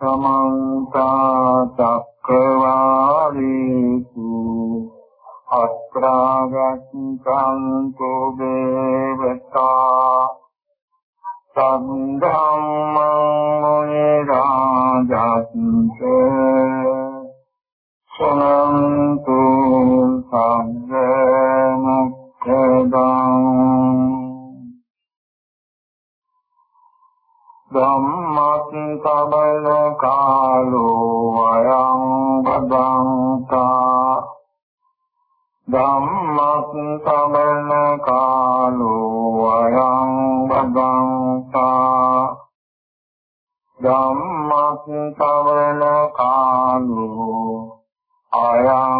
සමන්ත චක්කවාලේසු අත්‍රාගතන්තු දේවතා සම්ධම්මං මොනේ රාජස්සේ සනන්තු සංඝ මුක්ඛදං ධම්මත් සමන කාලෝ අයං බදන්තා ධම්මත් සමන කාලෝ අයං බදන්තා ධම්මත් සමන කාලෝ අයං බදංතා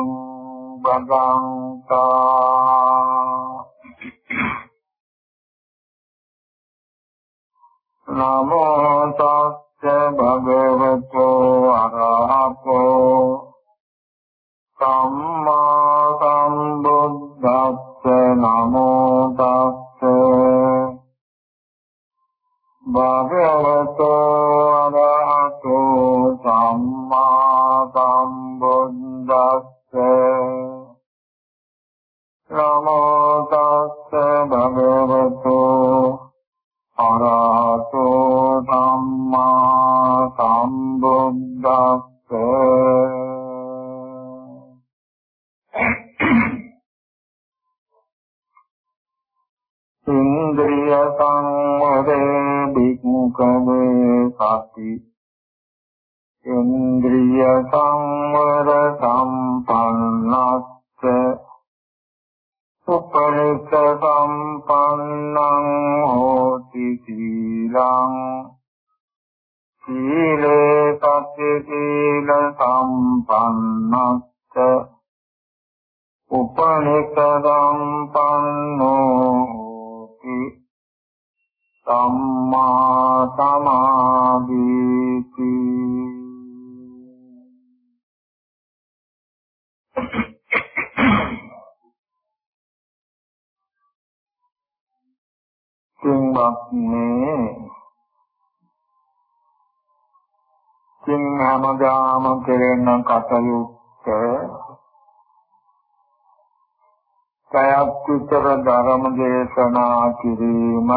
ඉන්ද්‍රිය සංවරේ භික්ඛවේ සති ඉන්ද්‍රිය සංවර සම්පන්නස්ස උපනිෂ සම්පන්නං හෝති සීලං සීලේ සත්‍ය සීල සම්පන්නස්ස උපනිෂ සම්පන්නෝ හෝති සම්මා සමාධිති. පින්වත්නි සිං හැමදාම කෙරෙන කටයුත්ත කයක් විතර ධර්ම දේශනා කිරීම.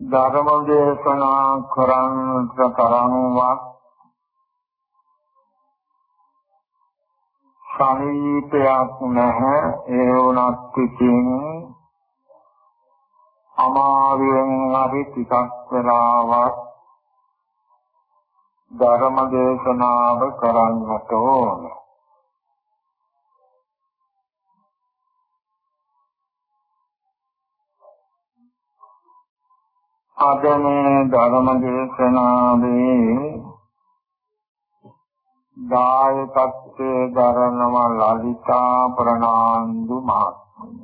ධර්ම දේශනා කරන්නට තරම්වත් සමීපයක් නැහැ. ඒ වුණත් ඉතින් අමාරුවෙන් හරි ටිකක් වෙලාවක් ධර්ම දේශනාව කරන්නට ඕන අද මේ ධර්ම දේශනාවේ දායකත්වයේ දරනව ලලිතා ප්‍රනාන්දු මහත්මිය.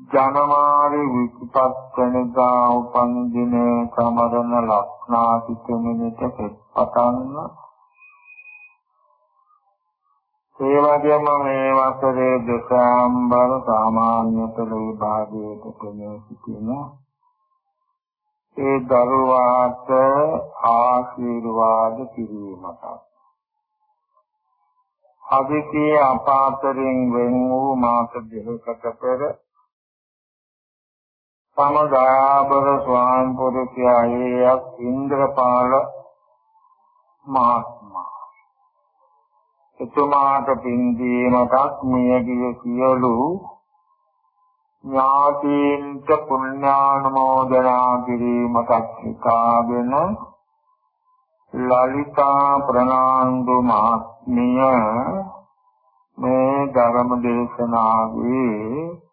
ජනවාරි 27 වෙනිදා උපන් දිනේ සමරන ලක්නාසිතෙමිනට පටන්න ඒ වගේම මේ වසරේ දෙසැම්බර් සාමාන්‍ය පෙළ විභාගයට කෙනෙක් සිටිනවා ඒ දරුවාට ආශිර්වාද කිරීමට අධිකේ අපාතරින් වෙන් වූ මාස දෙකකට පෙර සමදාබර ස්වාමි පුරුෂයායක් ඉන්ද්‍රපාල මහත්මයා. එතුමාට පින්දීමටත් මියගිය සියලු ඥාතීන්ට පුණ්‍යානුමෝදනා කිරීමට හිතාගෙන ලලිතා ප්‍රනාන්දු මහත්මිය මේ ධර්ම දේශනාවේ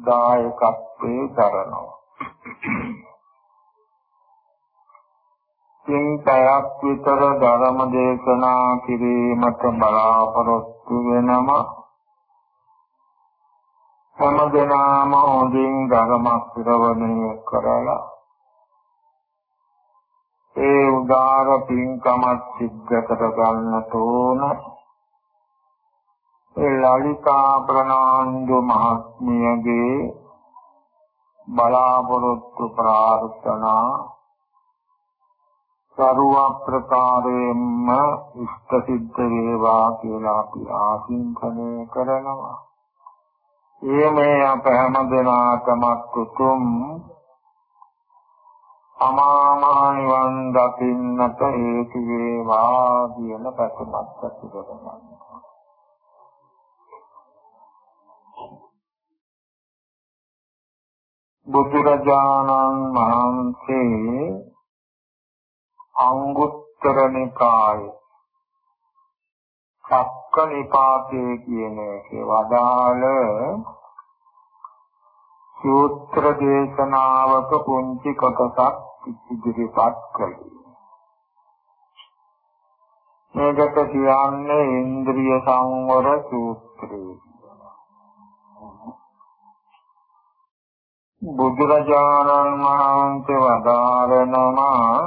දායකත්වයේ දරනවා. සිංපයක් විතර ධර්ම දේශනා කිරීමට බලාපොරොත්තු වෙනවා. හැම දෙනාම හොඳින් ධර්ම ශ්‍රවණය කරලා ඒ උදාර පින්කමත් සිද්ධ කර ගන්නට ඕන ඒ ලලිතා ප්‍රනාන්දු මහත්මියගේ බලාපොරොත්තු ප්‍රාර්ථනා සරුව ප්‍රකාරයෙන්ම ඉෂ්ට සිද්ධ වේවා කියලා අපි ආශිංසනය කරනවා. ඒ මේ අප හැම දෙනාටමත් උතුම් අමාමහ නිවන් දකින්නට හේතු වේවා කියන පැතුමක් ඇති කරගන්නවා. බුදුරජාණන් වහන්සේ අංගුත්තර නිකායේ සක්ක නිපාතේ කියන එකේ වදාළ සූත්‍ර දේශනාවක පුංචි කොටසක් ඉදිරිපත් කළේ. මේකට කියන්නේ ඉන්ද්‍රිය සංවර සූත්‍රය. බුදුරජාණන් වහන්සේ වදාරනවා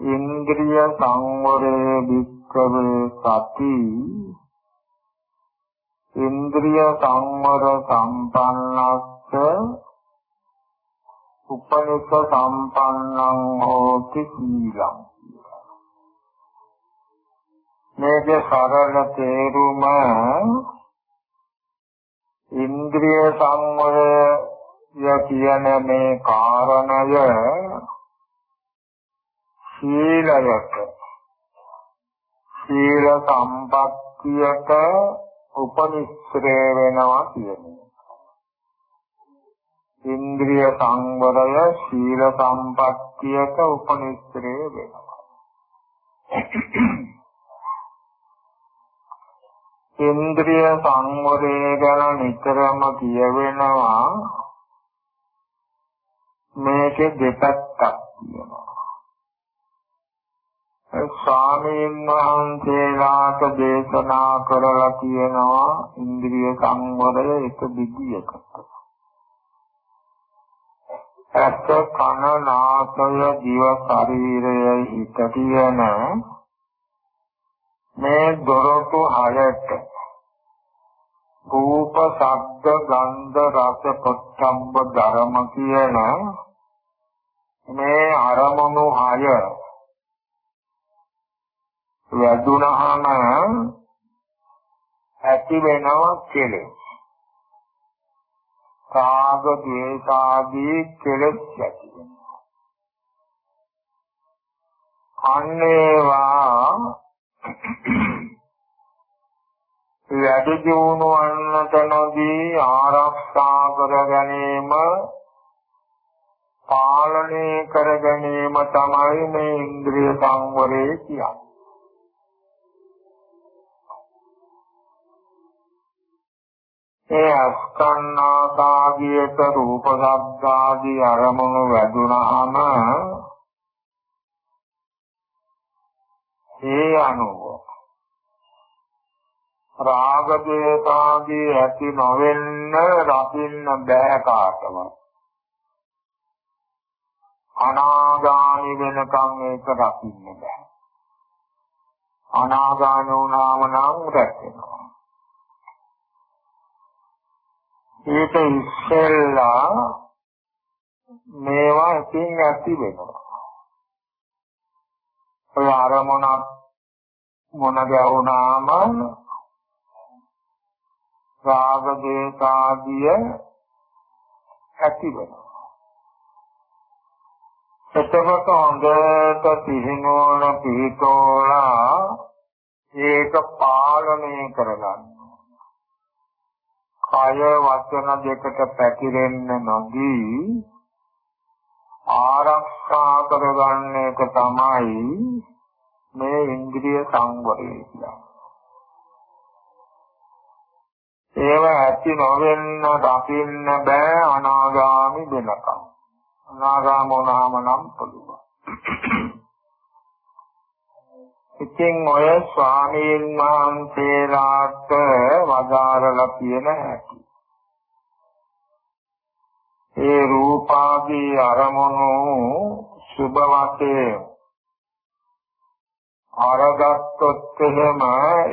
ඉන්ද්‍රිය සංවරයේ වික්‍රවේ සති. ඉන්ද්‍රිය සංවර සම්පන්නස්ස උපනිෂ සම්පන්නං හෝති සීලං. මේකේ සරල තේරුම ඉන්ද්‍රිය සංවරය කියන මේ කාරණය සීලයට සීල සම්පත්තියට උපනිශ්‍රේ වෙනවා කියන්නේ. ඉන්ද්‍රිය සංවරය සීල සම්පත්තියට උපනිශ්‍රේ වෙනවා. ඉන්ද්‍රිය සංවරය ගැන නිතරම කියවෙනවා මේකේ දෙපැත්තක් තියෙනවා ස්වාමීන් වහන්සේලාට දේශනා කරලා තියෙනවා ඉන්ද්‍රිය සංවරය එක විදියකට. ඇත්ත කන නාසය දිව ශරීරය හිත කියන මේ දොරටු හයට රූප ශබ්ද ගන්ධ රස පොට්ටම්බ ධර්ම කියන මේ අරමුණු හය වැදුනහම ඇති වෙනවා කෙලෙස්. කාග ද්වේෂාදී කෙලෙස් ඇති වෙනවා. අන්නේවා වැඩි දියුණු වන්නට නොදී ආරක්ෂා කර ගැනීම පාලනය කර ගැනීම තමයි මේ ඉන්ද්‍රිය සංවරය කියන්නේ. ඒ අස්කන්නාදාගියට රූප ශබ්දාදී අරමුණු වැදුනහම ඒ අනුව රාග දේපාදී ඇති නොවෙන්න රකින්න බෑ කාටවත්. අනාගාමි වෙනකම් ඒක රකින්න බෑ. අනාගාමී වුණාම නම් රැකෙනවා. ඒක ඉස්සෙල්ලා මේවා ඉතින් ඇති වෙනවා. ඔය අරමුණක් මොන ගැවුනාම රාග දේශාදිය ඇති වෙනවා. එතකොට හොඳට පිහිනෝන පිහිටෝලා ඒක පාලනය කරගන්න. කය වචන දෙකට පැතිරෙන්න නොදී ආරක්ෂා කරගන්න එක තමයි මේ ඉන්ද්‍රිය සංවරය කියන්නේ. ඒව ඇති නොවෙන්න දකින්න බෑ අනාගාමි වෙනකම්. අනාගාම වුණාම නම් පුළුවන්. ඉතින් ඔය ස්වාමීන් වහන්සේලාට වදාරලා කියන හැටි. ඒ රූපාදී අරමුණු සුභ වශයෙන් අරගත්තොත් එහෙම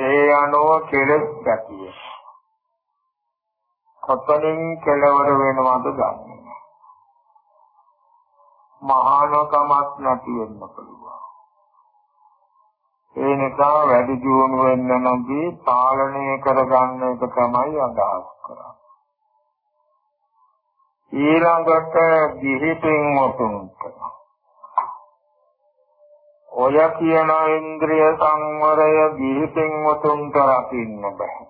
ඒ අනුව කෙලෙස් ගැතිය. කොතනින් කෙලවර වෙනවද ගන්න. මහානකමක් නැති වෙන්න පුළුවන්. ඒ නිසා වැඩි දියුණු වෙන්න නැති පාලනය කරගන්න එක තමයි අදහස් කරන්නේ. ඊළඟට ගිහි පින්වතුන්ට ඔය කියන ඉන්ද්‍රිය සංවරය ගිහි පින්වතුන්ට රකින්න බෑ.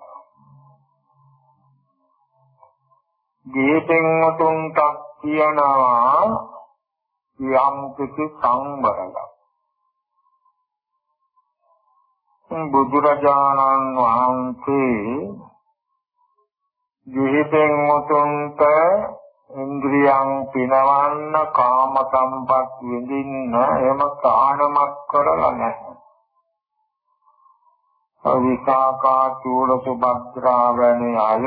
ගිහි පින්වතුන්ට කියනවා යම් කිසි සංවරයක්. බුදුරජාණන් වහන්සේ ගිහි පින්වතුන්ට ඉන්ද්‍රියන් පිනවන්න කාම සම්පත් විඳින්න එහෙම කාණමක් කරලා නැහැ. අවිසාකා චූල සුභද්‍රා වැනි අය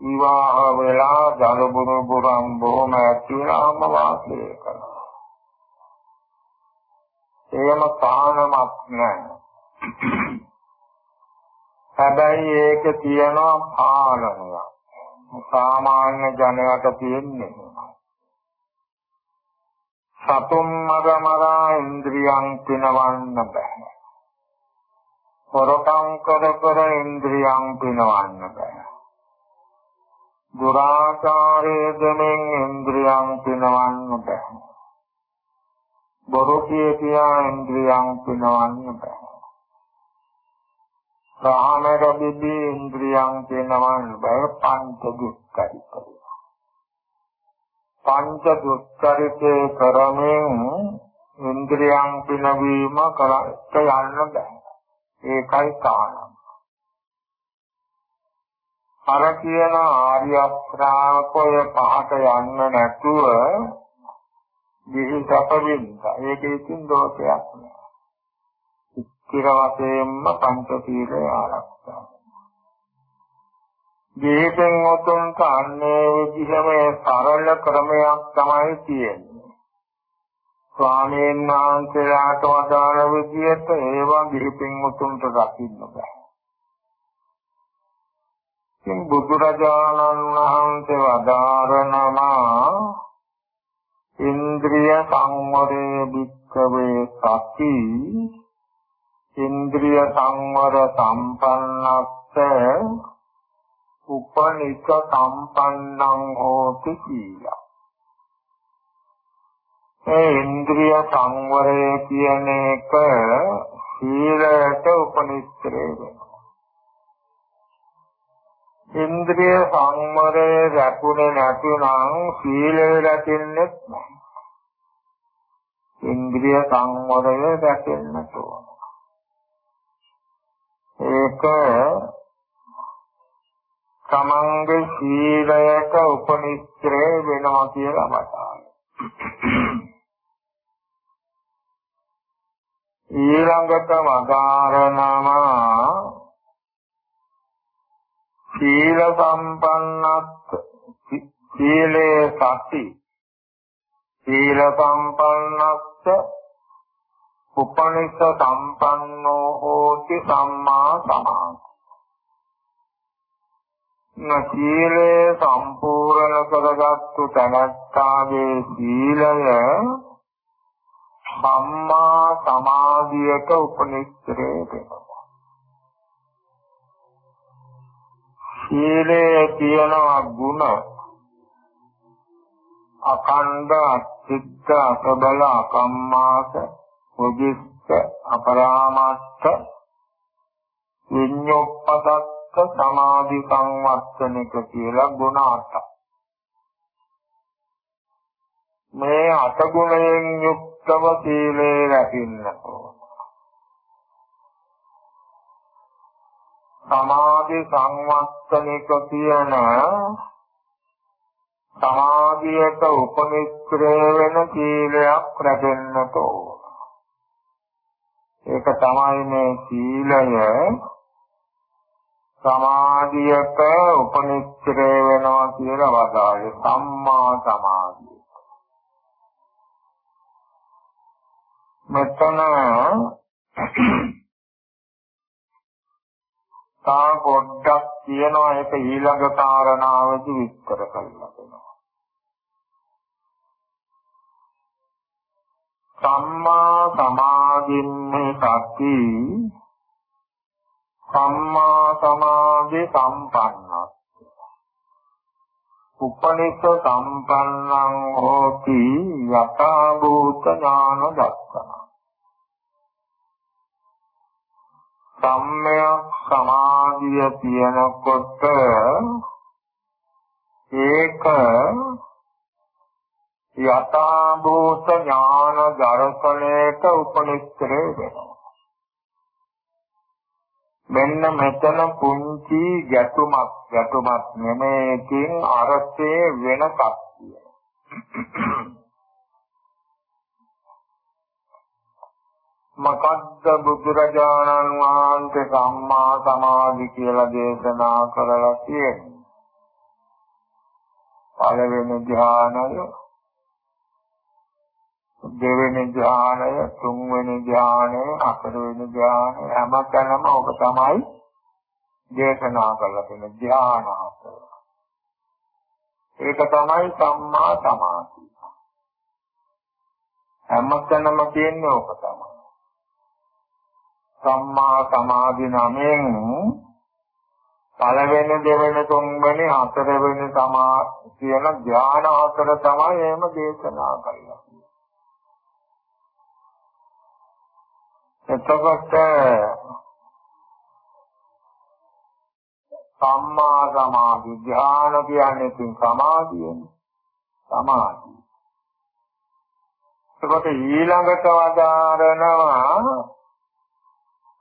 විවාහ වෙලා ජලබුරු බුරම් බොහොම ඇතිවම වාසය කරනවා. එහෙම කාණමක් නැහැ. හැබැයි ඒක තියෙනවා පාලනයක්. සාමාන්‍ය ජනයට තියෙන්නේ සතුන් මර මරා ඉන්ද්‍රියන් පිනවන්න බෑ. හොරකම් කර කර ඉන්ද්‍රියන් පිනවන්න බෑ. දුරාචාරයේ දෙමින් ඉන්ද්‍රියන් පිනවන්න බෑ. බොරු කිය කියා ඉන්ද්‍රියන් පිනවන්න බෑ. කාමර විදී ඉන්ද්‍රියන් කියනවන් බය පංච දුක්ඛරිතය. පංච දුක්ඛරිතේ කරමින් ඉන්ද්‍රියන් පිනවීම කරත් යන්න බෑ. ඒකයි කාණම්. අර කියන ආර්ය ශ්‍රාවකය පහට යන්න නැතුව දිවි සැපෙන්න. ඒක ඉතින් දෝෂයක් නෑ. ස්ථිර වශයෙන්ම පංච සීලය ආරක්ෂා ජීවිතෙන් උතුම්ට අන්නේ විදිහම සරල ක්‍රමයක් තමයි තියෙන්නේ. ස්වාමීන් වහන්සේලාට වදාළ විදිහට ඒවා ජීවිතෙන් උතුම්ට රකින්න බෑ. ඉතින් බුදුරජාණන් වහන්සේ වදාරනවා ඉන්ද්‍රිය සංවරේ භික්ඛවේ සති ඉන්ද්‍රිය සංවර සම්පන්නස්ස උපනිෂ සම්පන්නං හෝති කියලා. ඒ ඉන්ද්‍රිය සංවරය කියන එක සීලයට උපනිෂ්ඨේ වෙනවා. ඉන්ද්‍රිය සංවරය රැකුනේ නැතුනම් සීලය රැකෙන්නේ නැහැ. ඉන්ද්‍රිය සංවරය රැකෙන්න ඕන. ඒක තමන්ගේ සීලයට උපනිශ්‍රය වෙනවා කියලා මතයි. ඊළඟට වදාරනවා සීල සම්පන්නත් සීලේ සති සීල සම්පන්නත් උපනිෂ සම්පන්නෝ හෝති සම්මා සමාධි. සීලය සම්පූර්ණ කරගත්තු තැනැත්තාගේ සීලය සම්මා සමාධියට උපනිෂ්ඨේ වෙනවා. සීලයේ තියෙනවා ගුණ අකණ්ඩ අච්චිත්ත අසබල අකම්මාස උදිස්ස අපරාමස්ස විඤ්ඤොප්පදත්ත සමාධි සංවත්තනික කියලා ගුණ අටක්. මේ අට ගුණයෙන් යුක්තව සීලේ රැකින්න ඕන. සමාධි සංවත්තනික කියන සමාධියට උපනිෂ්ක්‍රය වෙන සීලයක් රැකෙන්නට ඕන. ඒක තමයි මේ සීලය සමාධියට උපනිශ්‍රේ වෙනවා කියලා වදාළේ සම්මා සමාධිය. මෙතන තා පොඩ්ඩක් කියනවා ඒක ඊළඟ කාරණාවදී විස්තර කරලා දෙනවා. සම්මා සමාධින්නේ සති. සම්මා සමාධි සම්පන්නස් උපනිෂ සම්පන්නං හෝති යථා භූත ඥාන දස්සන සම්මයක් සමාධිය තියනකොට ඒක යථා භූත ඥාන දර්ශනයට උපනිෂ්ඨේ වෙනවා. මෙන්න මෙතන පුංචි ගැටුමක් ගැටුමක් නෙමේකින් අර්ථයේ වෙනසක් මොකද්ද බුදුරජාණන් වහන්සේ සම්මා සමාධි කියලා දේශනා කරලා තියෙන්නේ පළවෙනි ධ්‍යානය දෙවෙනි ධ්‍යානය, තුන්වෙනි ධ්‍යානය, හතරවෙනි ධ්‍යානය හැමතැනම ඔබ තමයි දේශනා කරලා තියෙන ධ්‍යාන හතර. ඒක තමයි සම්මා සමාධිය. හැමතැනම තියෙන්නේ ඕක තමයි. සම්මා සමාධි නමෙන් පළවෙනි දෙවෙනි තුන්වෙනි හතරවෙනි සමා කියන ධ්‍යාන හතර තමයි එහෙම දේශනා කරලා එතකොට සම්මා සමාධි ධ්‍යාන කියන්නේ ඉතින් සමාධියනේ සමාධිය. එතකොට ඊළඟට වදාරනවා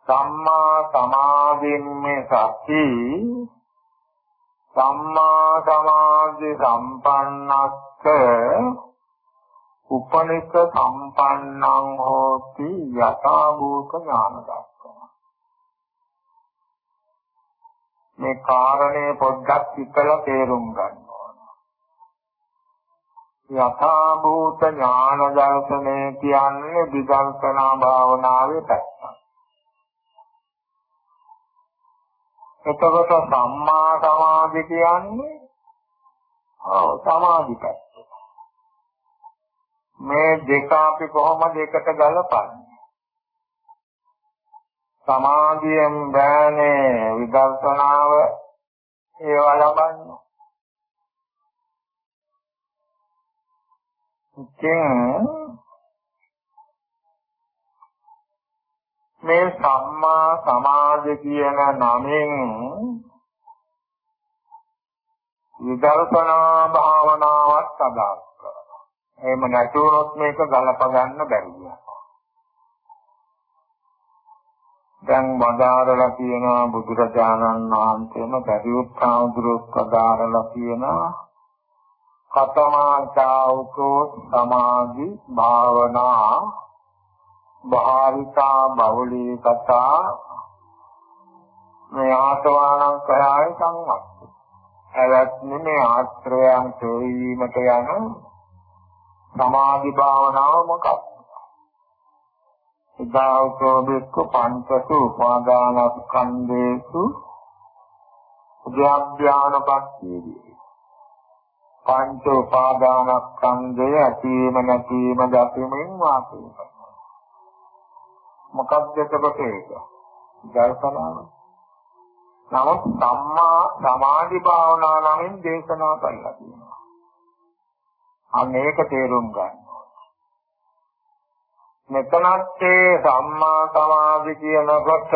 සම්මා සමාධින්නේ සති සම්මා සමාධි සම්පන්නස්ස උපනිෂ සම්පන්නං හෝති යථා භූත ඥාන දර්ශන මේ කාරණේ පොඩ්ඩක් හිතලා තේරුම් ගන්න ඕන. යථා භූත ඥාන දර්ශනය කියන්නේ විදර්ශනා භාවනාවේ පැත්තක්. එතකොට සම්මා සමාධි කියන්නේ? ඔව් සමාධි පැත්ත. මේ දෙක අපි කොහොමද එකට ගලපන්නේ? සමාධියෙන් බෑනේ විදර්ශනාව ඒවා ලබන්න. ඉතින් මේ සම්මා සමාධි කියන නමින් විදර්ශනා භාවනාවත් අදාළ එහෙම නැතුනොත් මේක ගලප ගන්න බැරි වෙනවා. දැන් වදාරලා තියෙනවා බුදුරජාණන් වහන්සේම පරිඋත්ථාඳුරුක් වදාරලා තියෙනවා කතමාචාවකෝ සමාධි භාවනා භාවිතා බෞලී කතා මේ ආසවාණං කරාය සංවත්. එවත් මේ ආශ්‍රයයන් තෝරීමට යන සමාධි භාවනාව මොකක්ද? ඉදාවතෝ බික්ක පංචසු උපාදානස්කන්ධේසු උද්‍යාඥානපත්තියේදී පංච උපාදානස්කන්ධය ඇතිවීම නැතිවීම දකිමින් වාසය කරනවා. මොකක්ද එතකොට ඒක? දර්ශනාව. නමුත් සම්මා සමාධි භාවනා නමින් දේශනා කරලා තියෙනවා. අන්න ඒක තේරුම් ගන්න මෙතනත් ඒ සම්මා සමාධි කියනකොට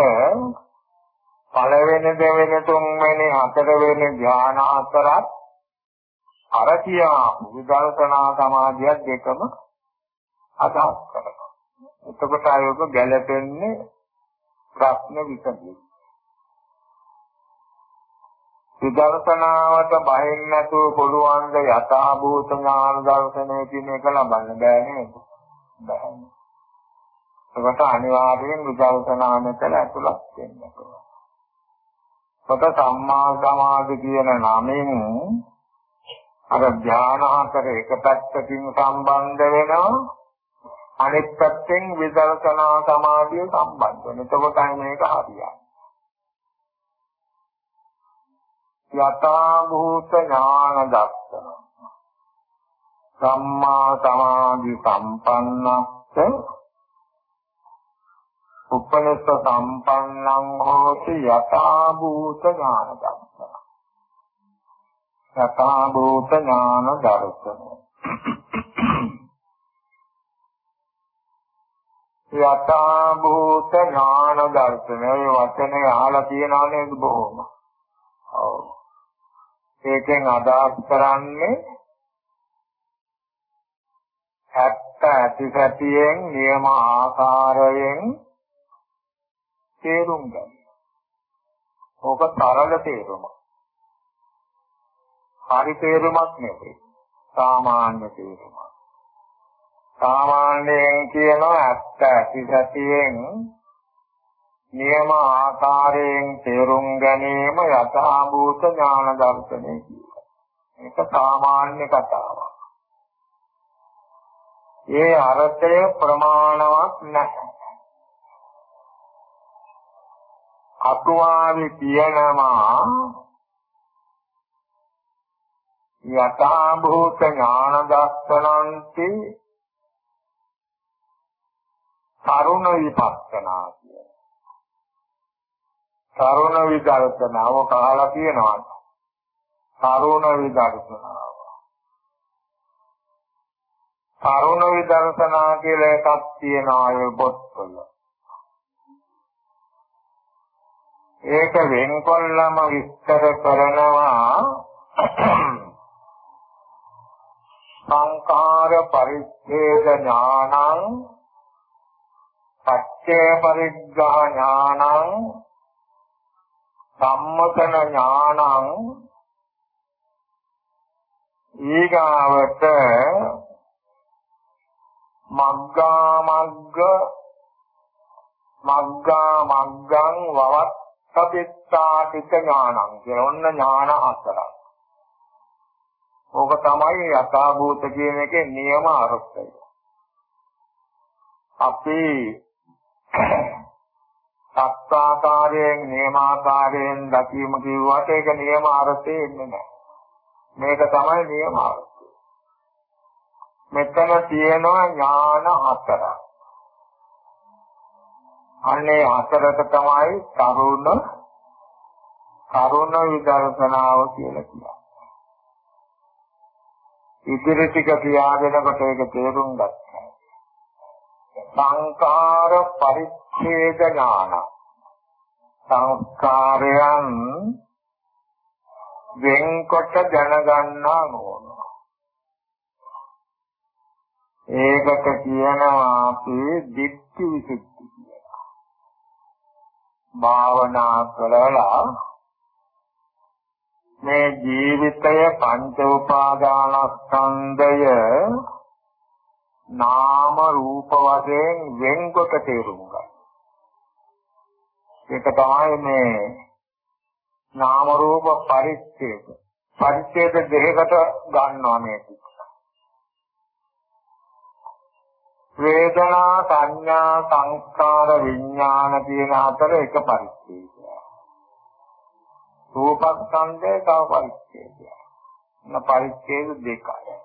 පළවෙනි දෙවෙනි තුන්වෙනි හතරවෙනි ධ්‍යාන හතරත් අර කියා විදර්ශනා සමාධියක් දෙකම අදහස් කරනවා. එතකොට ආයෝග ගැළපෙන්නේ ප්‍රශ්න විසඳෙන්නේ. විදර්ශනාවට බහින් නැතුව පුළුවන් ද යථා භූත ඥාන දර්ශනය කියන එක ලබන්න බෑ නේද? බෑ. ඒකට අනිවාර්යෙන් විදර්ශනා මෙතන ඇතුළත් වෙන්න ඕන. කොට සම්මා සමාධි කියන නමින් අර ධාන හතර එක පැත්තකින් සම්බන්ධ වෙනවා අනෙක් පැත්තෙන් විදර්ශනා සමාධිය සම්බන්ධ වෙන. එතකොටයි මේක හරියන්නේ. යථා භූත ඥාන දර්ශන සම්මා සමාධි සම්පන්නස්ස උපනිෂ සම්පන්නං හෝති යථා භූත ඥාන දර්ශන යථා භූත ඥාන දර්ශන යථා භූත ඥාන දර්ශන ඒ වචනේ අහලා තියෙනවා නේද බොහොම. ඔව්. ඒකෙන් අදහස් කරන්නේ ඇත්ත ඇති සැටියෙන් නියම ආකාරයෙන් තේරුම් ගන්න. ඕක තරල තේරුම. හරි තේරුමක් නෙවෙයි. සාමාන්‍ය තේරුමක්. සාමාන්‍යයෙන් කියනවා ඇත්ත ඇති සැටියෙන් නියම ආකාරයෙන් තේරුම් ගැනීම යථාභූත ඥාන දර්ශනය කියලා. ඒක සාමාන්‍ය කතාවක්. ඒ අර්ථය ප්‍රමාණවත් නැහැ. අතුවාවි කියනවා යථාභූත ඥාන දර්ශනන්ති තරුණ විපස්සනා කියන. තරුණ විදර්ශනාව කාලා තියෙනවා. තරුණ විදර්ශනාව. තරුණ විදර්ශනා කියලා එකක් තියෙනවා ඒ පොත්වල. ඒක වෙන්කොල්ලම විස්තර කරනවා සංඛාර පරිච්ඡේද ඥානං පච්චේ පරිග්ගහ ඥානං සම්මතන ඥානං ඊගාවට මග්ගා මග්ග මග්ගා මග්ගං වවත්තපිත්තාටික ඥානං කියන ඔන්න ඥාන හතරක්. ඕක තමයි යථාභූත කියන එකේ නියම අර්ථය. අපි සත්‍යාකාරයෙන් නියමාකාරයෙන් දකීම කිව්වට ඒක නියම අර්ථය එන්නේ නැහැ. මේක තමයි නියම අර්ථය. මෙතන තියෙනවා ඥාන හතරක්. අනේ හතරක තමයි කරුණ කරුණ විදර්ශනාව කියලා කියන්නේ. ඉදිරි ටික කියාගෙනකොට ඒක තේරුම් ගත්තා. සංකාර පරිච්ඡේද ඥාන සංස්කාරයන් වෙන්කොට දැනගන්නා නෝන. ඒකට කියනවා අපි ditthi visuddhi කියලා. භාවනා කරලා මේ ජීවිතය පංච උපාදානස්කන්ධය නාම රූප වශයෙන් වෙන්කොට තේරුම් ගන්න. ඒක තමයි මේ නාම රූප පරිච්ඡේද. පරිච්ඡේද දෙකකට ගන්නවා මේක. වේදනා සංඥා සංස්කාර විඥාන කියන හතර එක පරිච්ඡේදය. රූපස්කන්ධය තව පරිච්ඡේදය. න පරිච්ඡේද දෙකයි.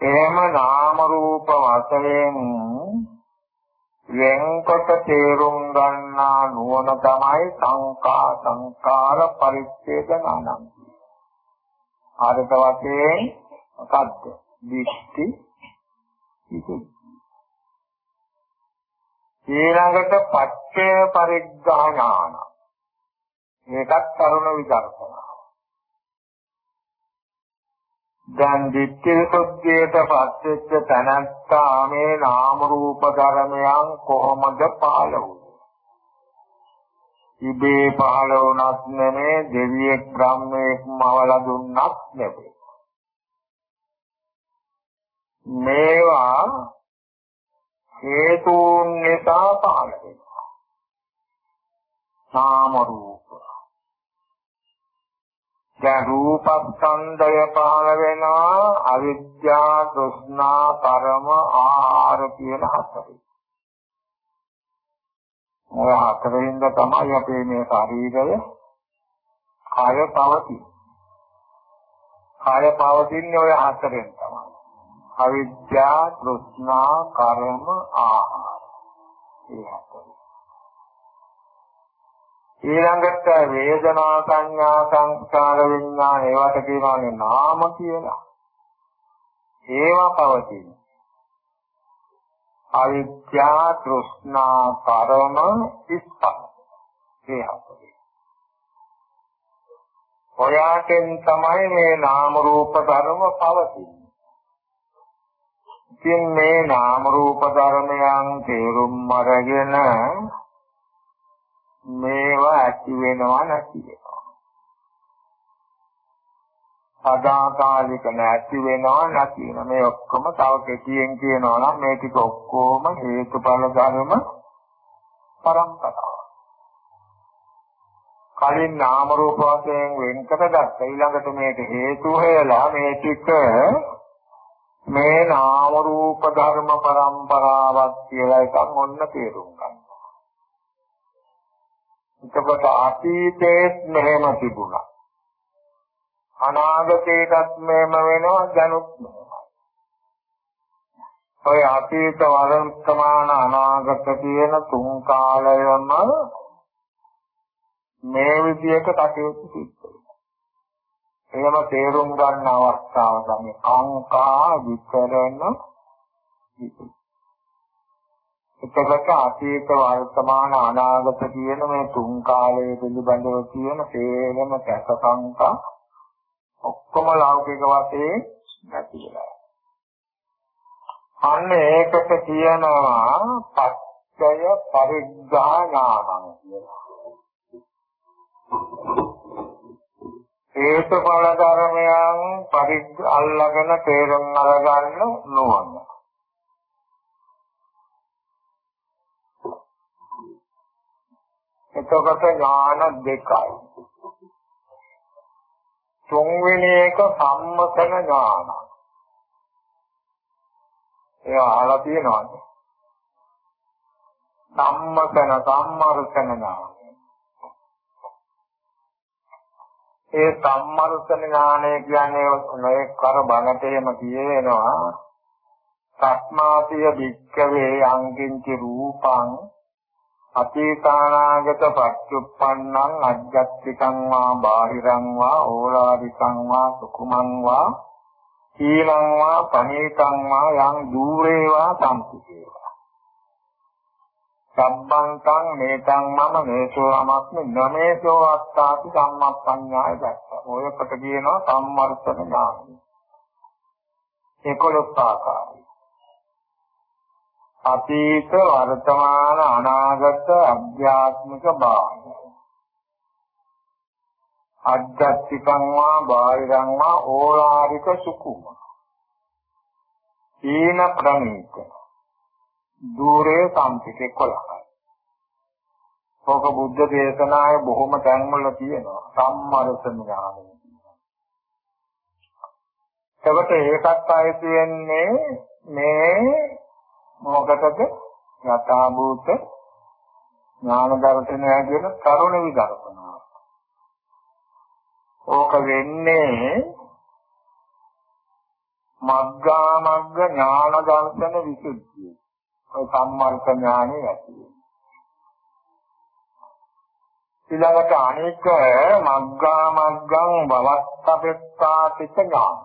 එහෙම නාම රූප වශයෙන් වෙන්කොට තේරුම් ගන්නා නුවණ තමයි සංකා සංකාර පරිච්ඡේද නානම්. ආරක වශයෙන් මොකද්ද? දික්ටි ඊළඟට පච්චය පරිග්ගාහනාන. මේකත් කරුණ විදර්ශනා. දැන් ditthi සුද්ධියට පත්වෙච්ච තනත්තා මේ නාම රූප ධර්මයන් කොහොමද පහළ වුනේ? ඉබේ පහළ වුණත් නෙමේ දෙවියෙක් බ්‍රහ්මයෙක් මවලා දුන්නත් නෙමේ. මේවා හේතුන් නිසා පහළ වෙනවා. නාම රූප දැන් රූපස්කන්ධය පහළ වෙනවා අවිද්‍යා තෘෂ්ණා පරම ආහාර කියන හතරයි. ඔය හතරින්ද තමයි අපේ මේ ශරීරය කාය පවතින. කාය පවතින්නේ ඔය හතරෙන් තමයි. අවිද්‍යා තෘෂ්ණා කර්ම ආහාර. ඒ හතර. ඊළඟට වේදනා සංඥා සංස්කාර විඥාන ඒවට කියනවානේ නාම කියලා. ඒවා පවතින. අවිද්‍යා තෘෂ්ණා පරම ඉස්පස්. ඒ හතරේ. ඔයාටෙන් තමයි මේ නාම රූප ධර්ම පවතින්නේ. ඉතින් මේ නාම රූප ධර්මයන් තේරුම් අරගෙන මේවා ඇති වෙනවා නැති වෙනවා. සදාකාලික නැති වෙනවා නැති වෙනවා. මේ ඔක්කොම තව කෙටියෙන් කියනවා නම් මේ ටික ඔක්කොම හේතුඵල ධර්ම පරම්පරාව. කලින් නාම රූප වශයෙන් වෙන්කර ගත්ත ඊළඟට මේක හේතු හේලා මේ ටික මේ නාම රූප ධර්ම පරම්පරාවක් කියලා එකක් ඔන්න තේරුම් ගන්න. එතකොට අතීතයේත් මෙහෙම තිබුණා. අනාගතයටත් මෙහෙම වෙනවා දැනුත් මෙහෙමයි. ඔය අතීත වර්තමාන අනාගත කියන තුන් කාලයම මේ විදිහට කටයුතු සිද්ධ වෙනවා. එහෙම තේරුම් ගන්න අවස්ථාව තමයි අංකා විතරන විදිහ. එතකොට අතීත වර්තමාන අනාගත කියන මේ තුන් කාලය පිළිබඳව කියන සේරම සැකසංකා ඔක්කොම ලෞකික වශයෙන් නැතිලා. අන්න ඒකට කියනවා පත්‍ය පරිග්ගානානං කියලා. හේතුඵල ධර්මයන් පරිග්ග අල්ලගෙන තේරුම් අරගන්න නුවණ. එතකොට ඥාන දෙකයි. තුන්වෙනි එක සම්මතන ඥාන. ඒ අහලා තියෙනවද? සම්මතන සම්මර්ථන ඥාන. ඒ සම්මර්ථන ඥානය කියන්නේ ඔය කර බණට එහෙම කියවෙනවා. සත්මාතිය වික්කවේ අංගින්ච රූපං අතීතානාගත පච්චුප්පන්නං අජ්ජත්තිකං වා බාහිරං වා ඕලාරිකං වා සුකුමං වා සීලං වා පනීතං වා යං দূරේ වා සම්පිතේවා සම්බන්තං මේතං මම මේසෝ අමස්මි නමේසෝ අත්තාති සම්මප්පඤ්ඤාය දත්ත. ඔය කොට කියනවා සම්මර්ථන ඥානයි. 11 ආකාරයි. අතීත වර්තමාන අනාගත අධ්‍යාත්මික භාවය අධ්‍යාත්මිකං වා බාහිරං වා ඕලාරික සුකුම. ඊන ප්‍රණීත. দূරේ සම්පිතේ කොලහයි ඕක බුද්ධ දේශනාවේ බොහොම තැන්වල තියෙනවා. සම්මරසන ඥානය එතකොට ඒකත් ආයෙත් වෙන්නේ මේ මොකටද යථා භූත ඥාන දර්ශනය කියන කරුණ විදර්ශනාව. ඕක වෙන්නේ මග්ගා මග්ග ඥාන දර්ශන විසුද්ධිය. ඔය සම්මාර්ථ ඥානෙ ඇති ඊළඟට අනේක මග්ගා මග්ගං භවත්තපෙත්තා පිට ඥානං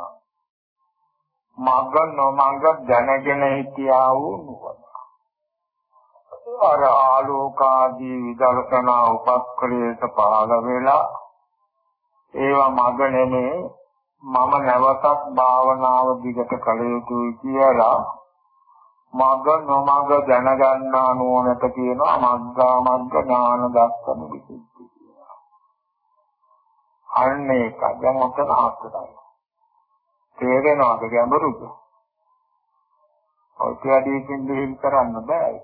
මග නොමග දැනගෙන හිටියා වූ නුවණ. අර ආලෝකාදී විදර්ශනා උපක්‍රේත පහළ වෙලා ඒවා මග නෙමේ මම නැවතත් භාවනාව දිගට කළ යුතුයි කියලා මග නොමග දැනගන්නා නුවණට කියනවා මග්ගා මග්ග ඥාන දස්සන විසුද්ධි කියලා. අන්න ඒක දැන් ඔතන ආස්තයි. තේරෙනවද ගැඹුරුද? ඔයකදීකින් දෙහිල් කරන්න බෑ.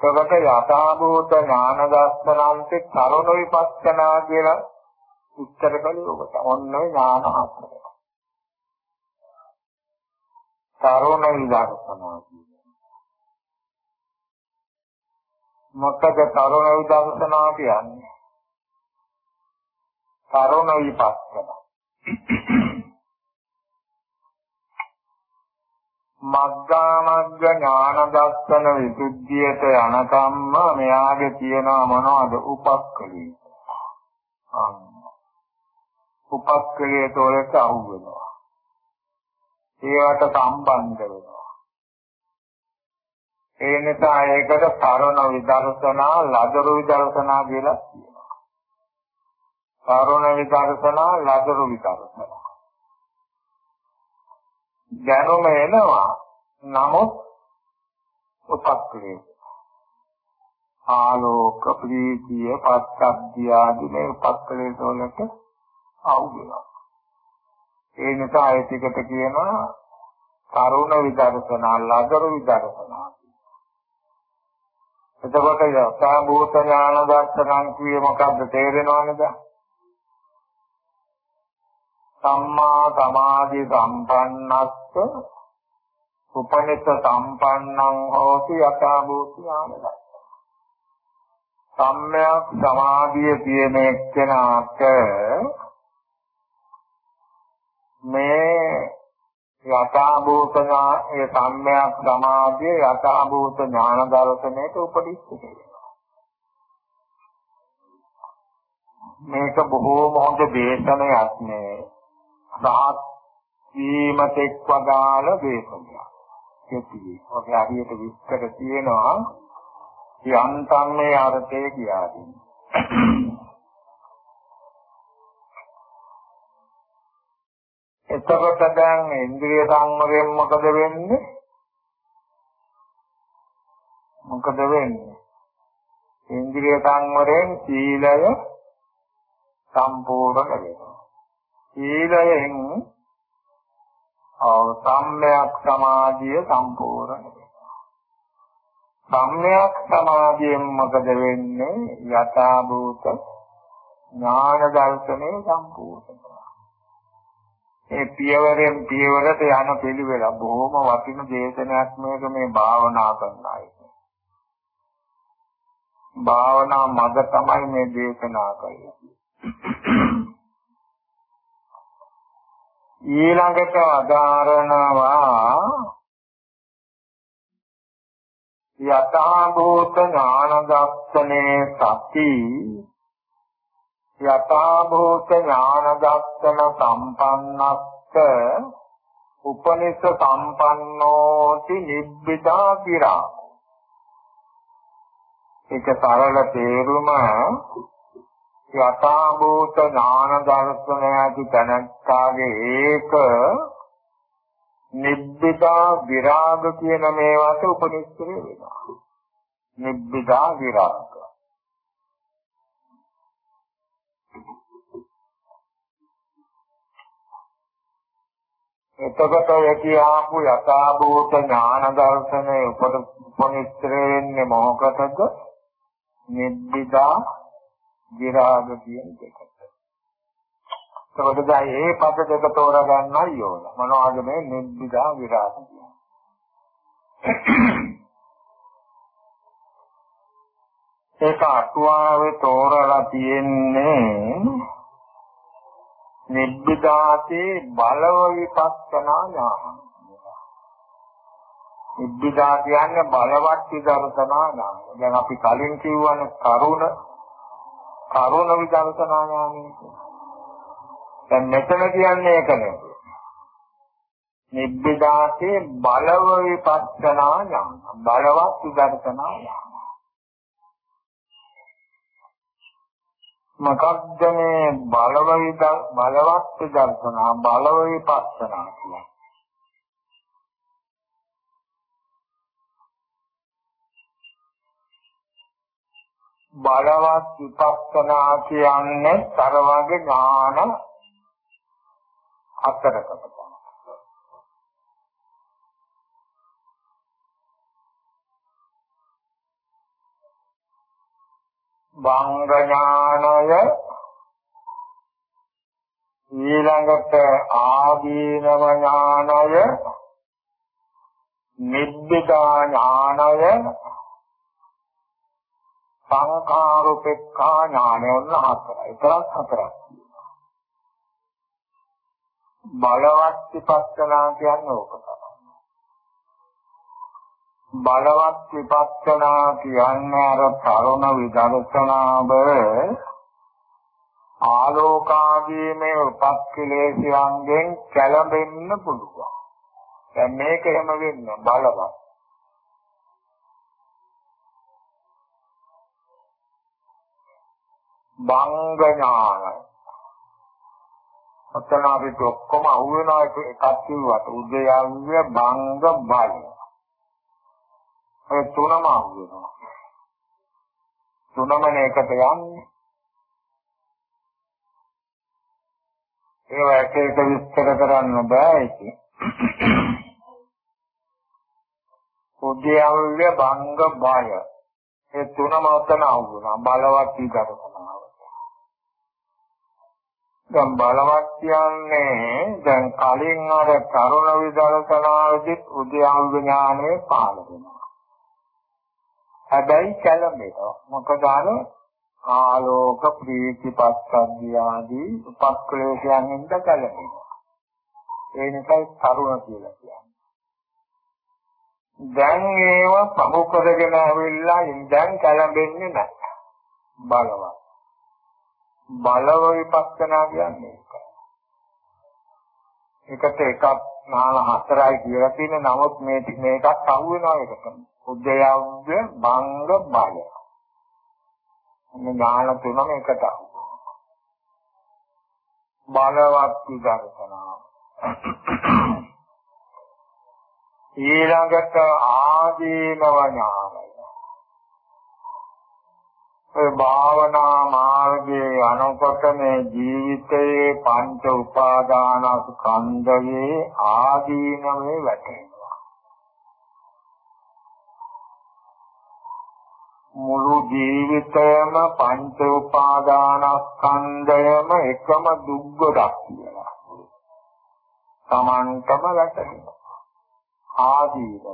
සකට යථාභූත ඥාන දර්ශනාන්තේ කරුණ විපස්සනා කියලා උත්තර කළේ ඔබට ඔන්න ඥාන හතර. තරුණ විදර්ශනා මොකද තරුණ විදර්ශනා කියන්නේ? තරුණ විපස්සනා. මග්ගාමග්ග ඥාන දර්ශන විසුද්ධියට යනකම්ම මෙයාගේ තියෙන මොනවද? උපක්කලී උපක්කලයේ තොරට අහු වෙනවා. ඒවට සම්බන්ධ වෙනවා. ඒ නිසා ඒකට තරුණ විදර්ශනා ලදරු විදර්ශනා කියලා කියනවා. තරුණ විදර්ශනා ලදරු විදර්ශනා දැනුම එනවා. නමුත් උපක්ලේශ ආලෝක ප්‍රීතිය පස්සද්ධිය ආදී මේ උපක්ලේශ වලට අවුලනවා ඒ නිසා ඒ ටිකට කියනවා තරුණ විදර්ශනා ලදරු විදර්ශනා එතකොට යථා භූත ඥාන දර්ශනං කියේ මොකද්ද? තේරෙනවද? සම්මා සමාධි සම්පන්නස්ස උපනිෂ සම්පන්නං හෝති යථා භූති ඥානයි. සම්මයක් සමාධිය තියෙන එක්කෙනාට මේ යථා භූත ඒ සම්මයක් සමාධිය යථා භූත ඥාන දර්ශනයට උපදිස්ස මේක බොහෝම හොඳ දේශනයක් නේ රහත් වීමට එක්වදාල දේශනයක්. කෙටි. ඔක හරියට විස්තර තියෙනවා යන්තම් මේ අර්ථය කියා එතකොට දැන් ඉන්ද්‍රිය සංවරයෙන් මොකද වෙන්නේ? මොකද වෙන්නේ? ඉන්ද්‍රිය සංවරයෙන් සීලය සම්පූර්ණ වෙනවා. සීලයෙන් සම්මයක් සමාධිය සම්පූර්ණ සම්මයක් සමාධියෙන් මොකද වෙන්නේ යථා භූත ඥාන දර්ශනේ සම්පූර්ණ ඒ පියවරෙන් පියවරට යන පිළිවෙල බොහොම වටින දේශනයක් මේක මේ භාවනා කරන අය. භාවනා මඟ තමයි මේ දේශනා කරන්නේ. ඊළඟට අදාරනවා යථා භූත ඥාන දස්සනේ සති. යථා භූත ඥාන දස්සන සම්පන්නස්ස උපනිෂ සම්පන්නෝති නිබ්බිදා කිරා ඒක සරල තේරුම යථා භූත ඥාන දර්ශනය ඇති තනත්තාගේ ඒක නිබ්බිදා විරාග කියන මේවට උපනිෂ්ඨය වෙනවා. නිබ්බිදා විරාග. එතකොට ඔය කියාපු යථා භූත ඥාන දර්ශනය උපනිෂ්ඨය වෙන්නේ මොකටද? නිබ්බිදා විරාග කියන දෙකට. ඒකද දැන් මේ පද දෙක තෝරගන්නයි ඕන. මොනවද මේ නිබ්බිදා විරාග කියන්නේ? ඒක අටුවාවේ තෝරලා තියෙන්නේ නිබ්බිදාතේ බලව විපස්සනා ඥාන. නිබ්බිදා කියන්නේ බලවත් විදර්ශනා ඥාන. දැන් අපි කලින් කිව්වනේ කරුණ කරුණ විදර්ශනා ඥානය දැන් මෙතන කියන්නේ ඒක නෙවෙයි. නිබ්බිදාසේ බලව විපස්සනා ඥාන. බලවත් විදර්ශනා ඥාන. මොකක්ද මේ බලව බලවත් විදර්ශනා බලව විපස්සනා කියන්නේ? බලවත් විපස්සනා කියන්නේ තර වගේ ඥාන හතරකට බංග ඥානය ඊළඟට ආදීනව ඥානය නිබ්බිදා ඥානය සංඛාරුපෙක්ඛා ඥානය ඔන්න හතරයි. ඒතරත් හතරක්. බලවත් විපස්සනා කියන්නේ ඕක තමයි. බලවත් විපස්සනා කියන්නේ අර තරුණ විදර්ශනාව ආලෝකාදී මේ උපක්ඛලේශයන්ගෙන් කැළඹෙන්න පුළුවන්. දැන් මේක එහෙම වෙන්නේ බලවත්. බංග ඥානයි. ඔතන අපිට ඔක්කොම අහුවෙනා එකක් කිව්වට උදයන්ගේ බංග බය. ඒ තුනම අහුවෙනවා. තුනම එකට යන්නේ. ඒවා එක එක විස්තර කරන්න බෑ ඉතින්. උද්‍යව්‍ය බංග බය. ඒ තුනම ඔතන අහුවෙනවා. බලවත් විදර්ශනාව. දැන් බලවත් කියන්නේ දැන් කලින් අර කරුණ විදර්ශනාවේදී උද්‍යව්‍ය ඥානය පාල වෙනවා. හැබැයි කැළඹෙනවා. මොකද අර ආලෝක ප්‍රීති පස්සද්ධිය ආදී උපක්ලේශයන් හින්ද කැළඹෙනවා. ඒ නිසායි තරුණ කියලා කියන්නේ. දැන් ඒව පහු කරගෙන ආවිල්ලා ඉඳන් කැළඹෙන්නේ නැහැ. බලවත්. බලව විපස්සනා කියන්නේ ඒකයි. එකට එකක් නාල හතරයි කියලා තියෙන නමුත් මේ මේකත් අහු වෙනවා ඒකට. උද්‍යයව්‍ය බංග බලය. මේ ඥාන තුනම එකට අහු. බලවත් විදර්ශනාව. ඊළඟට ආදීනව ඥානය. ඒ භාවනා මාර්ගයේ අනුකොට මේ ජීවිතයේ පංච උපාදානස්කන්ධයේ ආදීනවේ වැටෙනවා. මුළු ජීවිතයම පංච උපාදානස්කන්ධයම එකම දුක් ගොඩක් කියලා. Tamanටම වැටෙනවා. ආදීනව.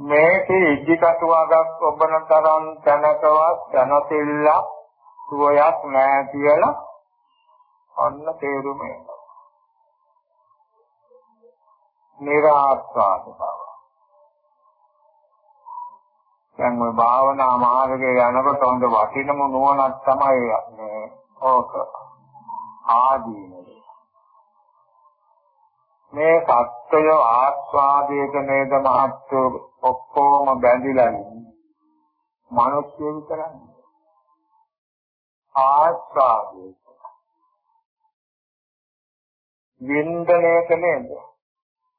මේකේ ඉජ්ජිකටුවාගත් ඔබන තරම් තනකවත් ධනතිල්ල සුවයක් නැහැ කියලා අන්න තේරුම එනවා. නිරාස්වාද බව. දැන් ওই භාවනා මාර්ගයේ යනකොට හොඳ වටිනම නුවණක් තමයි මේ ඕක ආදීනද. මේ සත්‍යය ආස්වාදයක නේද මහත්ව ඔක්කොම බැඳිලා ඉන්නේ. මිනිස්සු විතරයි. ආස්වාදයක. වින්දනයක නේද?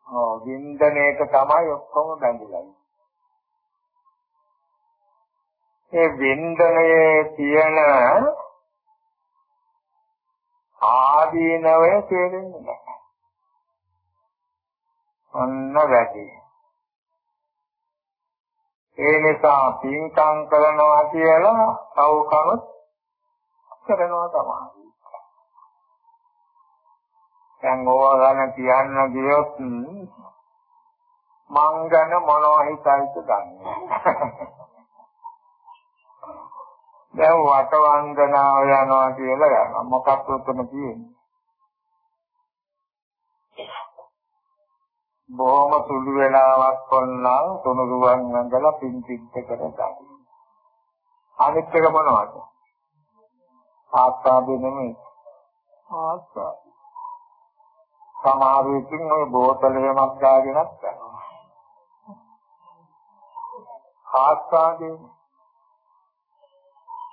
ඔව් වින්දනයක තමයි ඔක්කොම බැඳිලා ඉන්නේ. ඒ වින්දනයේ තියෙන ආදීනවය තේරෙන්නේ නැහැ. ඔන්න වැඩි. ඒ නිසා පින්කම් කරනවා කියලා සෞකමත් කරනවා තමයි. දැන් ඕවා ගැන කියන්න ගියොත් මං ගැන මොනවා හිතයිද දන්නේ. දැන් වටවංගනාව යනවා කියලා යනවා. මොකක්ද උතන තියෙන්නේ? බොහොම සුළු වෙලාවක් වන්නම් තුනුරුවන් නැගලා පින් පිට කර ගන්න. අනිත් එක මොනවද? ආස්වාදේ නෙමෙයි. ආස්වාද. සමහර විටින් ওই බෝතලෙමක් දාගෙනත් කරනවා. ආස්වාදේ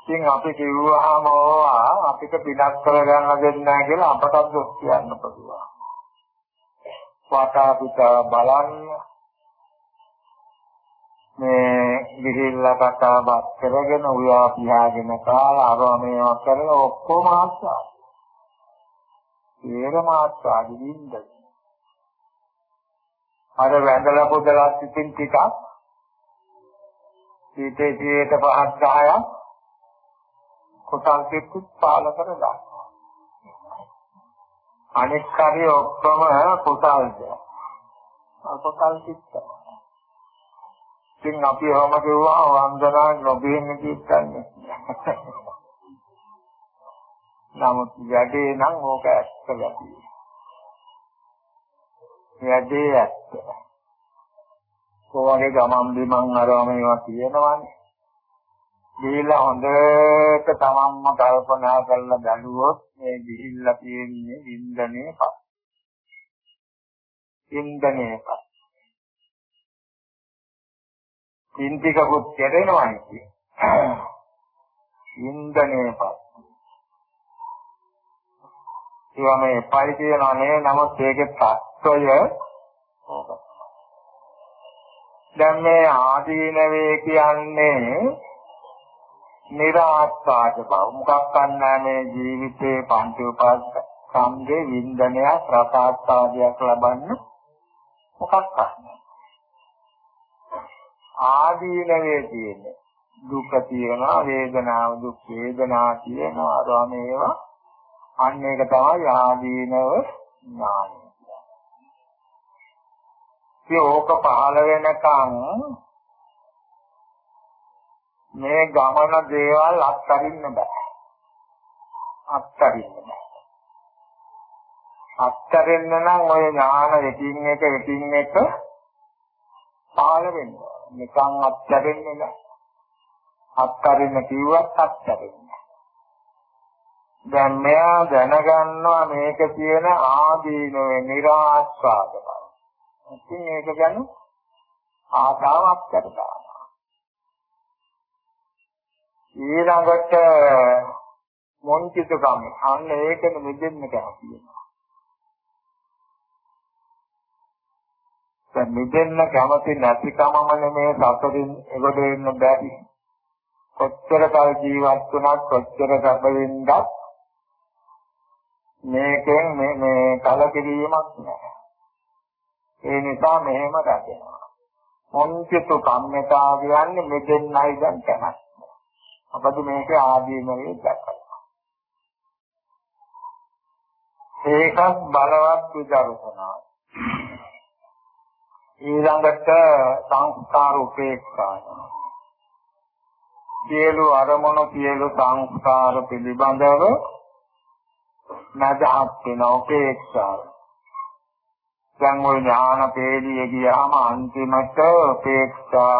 ඉතින් අපි කිව්වහම ඕවා අපිට පිනක් කරගන්න දෙන්නේ නැහැ කියලා අපටත් දුක් කියන්න පුළුවන්. වටා පිටා බලන්න මේ ගිහිල්ලා කතා බස් කරගෙන උයා පියාගෙන කාලා අර මේවා කරලා ඔක්කොම ආස්වාද. ඒකම ආස්වාද වින්ද. අර වැඳලා පොදලා සිටින් ටිකක් සීතේ සීයට පහක් 10ක් කුසල් සිත් පාල කර අනික් හරි ඔක්කොම කුසල්ද. කුසල් සිත්. ඉතින් අපි ඔහම කිව්වා වන්දනා නොබින්න කිව්න්නේ. නමුත් යඩේ නම් ඕක ඇත්ත ගැටි. යඩේ ඇත්ත. කොහොමද ගමන් බිමන් අරම ඒවා කියනවනේ. ගිහිල්ලා හොඳට තමන්ම කල්පනා කරලා බැලුවොත් මේ ගිහිල්ලා තියෙන්නේ ඉන්දනේ පස්. ඉන්දනේ පස්. ඉන්තිකකුත් කෙරෙනවනේ. ඉන්දනේ පස්. ඒවා මේ පයි කියනවා නේ නමුත් ඒකේ තත්ත්වය දැන් මේ ආදීනවේ කියන්නේ නිරාස්වාද බව. මොකක් ගන්නා මේ ජීවිතේ පංච උපාද සම්ගේ වින්දනයක් රසාස්වාදයක් ලබන්න මොකක් ගන්න? ආදීනවේ තියෙන්නේ දුක තියෙනවා වේදනාව දුක් වේදනා තියෙනවා. අරවා මේවා අන්න ඒක තමයි ආදීනව ඥානය. ඒ ඕක පහළ වෙනකන් මේ ගමන දේවල් අත්හරින්න බෑ. අත්හරින්න බෑ. අත්හරින්න නම් ඔය ඥාන එකින් එක එකින් එක පහළ වෙන්න. නිකන් අත්හරින්නේ නෑ. අත්හරින්න කිව්වත් අත්හරින්න. දැන් මෙයා දැනගන්නවා මේක තියෙන ආදීනවේ નિરાස්වාද බව. ඉතින් ඒක ගැන ආසාවක් කරගන්නවා. ඊළඟට මොන්චිතකම අන්න ඒකෙ මිදෙන්න කැමතිනවා. දැන් මිදෙන්න කැමති නැතිකමම නෙමේ සතරින් එගොඩ වෙන්න බැරි. කොච්චර කල් ජීවත් වුණත් කොච්චර කැපෙන්නත් මේකෙන් මේ මේ කලකිරීමක් නැහැ. ඒ නිසා මෙහෙම රැකෙනවා. මොන්චිත කම්මතා කියන්නේ මෙදෙන්නයි දැන් කැමති. අපද මේක ආදීනවේ දැක්කා. ඒකත් බලවත් විදර්ශනා. ඊළඟට සංස්කාර උපේක්ෂාය. සියලු අරමුණු සියලු සංස්කාර පිළිබඳව නැදහත් වෙන උපේක්ෂාව. දැන් ওই ඥාන පේළිය ගියාම අන්තිමට උපේක්ෂා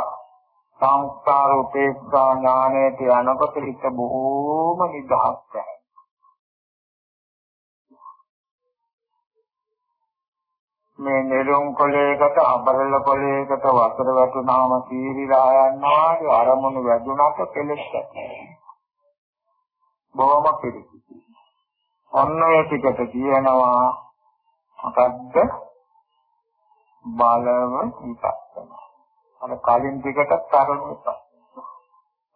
සංස්කාර උපේක්ෂා ඥානයට යනකොට හිත බොහෝම නිදහස් මේ නිරුම් කොලයකට අබරල කොලයකට වතුර වැටුනහම සීරිලා යනවා අරමුණු වැදුනට කෙලෙස් බොහොම පිළිසිති. ඔන්න ඔය ටිකට කියනවා මොකද්ද? බලව විපස්සනා. අර කලින් ටිකට තරණය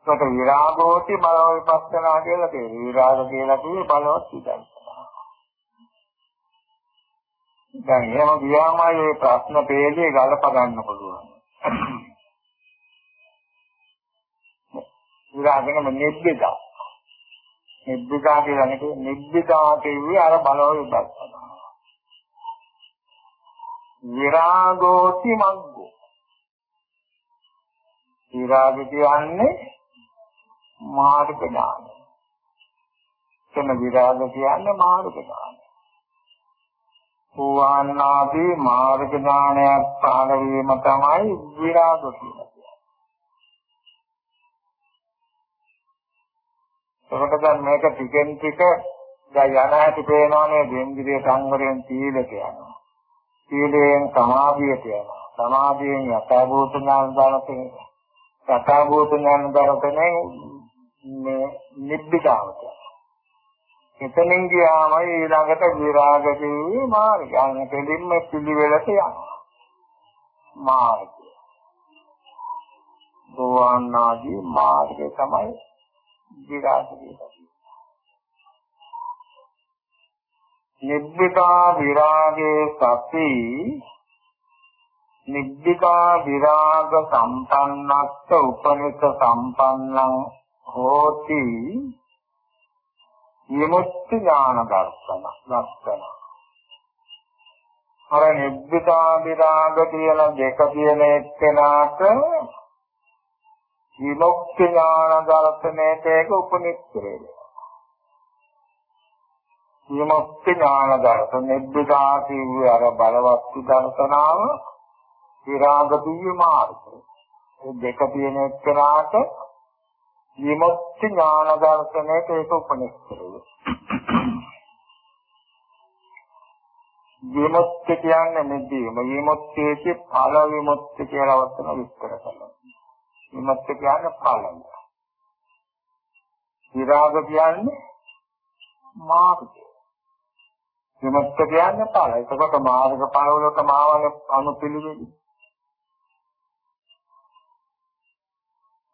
ඒකට විරාගෝති බලව විපස්සනා කියලා තියෙනවා. විරාග කියලා කියේ බලවත් විදර්ශනා. දැන් එහෙම ගියාම මේ ප්‍රශ්න පේජේ ගලප ගන්න පුළුවන්. විරාගන නිබ්බිදා. නිබ්බිදා කියන්නේ නිබ්බිදා කියන්නේ අර බලව විපස්සනා. විරාගෝති මග්ගෝ විරාග කියන්නේ මාර්ග ඥාන. එතන විරාග කියන්නේ මාර්ග ඥාන. සෝවාන්නාදී මාර්ග ඥානයක් පහළ වීම තමයි විරාග කියන්නේ. එතකොට දැන් මේක ටිකෙන් ටික දැන් යන හැටි පේනවානේ දෙන්දිරිය සංවරයෙන් සීලට යනවා. සීලයෙන් සමාධියට යනවා. සමාධියෙන් යථාභූත ඥාන දානට යනවා. සතාභූත ඥාන දරතනේ මේ නිබ්බිදාවට. එතනින් ගියාම ඊළඟට විරාග කිව්වේ මාර්ගය. අනේ දෙලින්ම පිළිවෙලට යනවා. මාර්ගය. දෝවන්නාදී මාර්ගය තමයි විරාග කියන්නේ. නිබ්බිදා විරාගේ සති නිබ්බිකා විරාග සම්පන්නස්ස උපනිත සම්පන්නං හෝති. විමුක්ති ඥාන දර්ශන ලක්ෂණ අර නිබ්බිදා විරාග කියන දෙක කියන එක්කෙනාට විමුක්ති ඥාන දර්ශනයට ඒක උපනිෂ්ක්‍රේ විමුක්ති ඥාන දර්ශන නිබ්බිදා කියන්නේ අර බලවත් දර්ශනාව විරාග දිව්‍ය මාර්ගය ඒ දෙක තියෙන එක්කෙනාට විමුක්ති ඥාන දර්ශනයට ඒක උපනිෂ්ක්‍රේ විමුක්ති කියන්නේ මෙදීම විමුක්තියේ ඵල විමුක්ති කියලා වචන විස්තර කරනවා. විමුක්ති කියන්නේ ඵලය. විරාග කියන්නේ මාර්ගය. විමුක්ති කියන්නේ ඵල. එතකොට මාර්ග ඵල වලට මාවල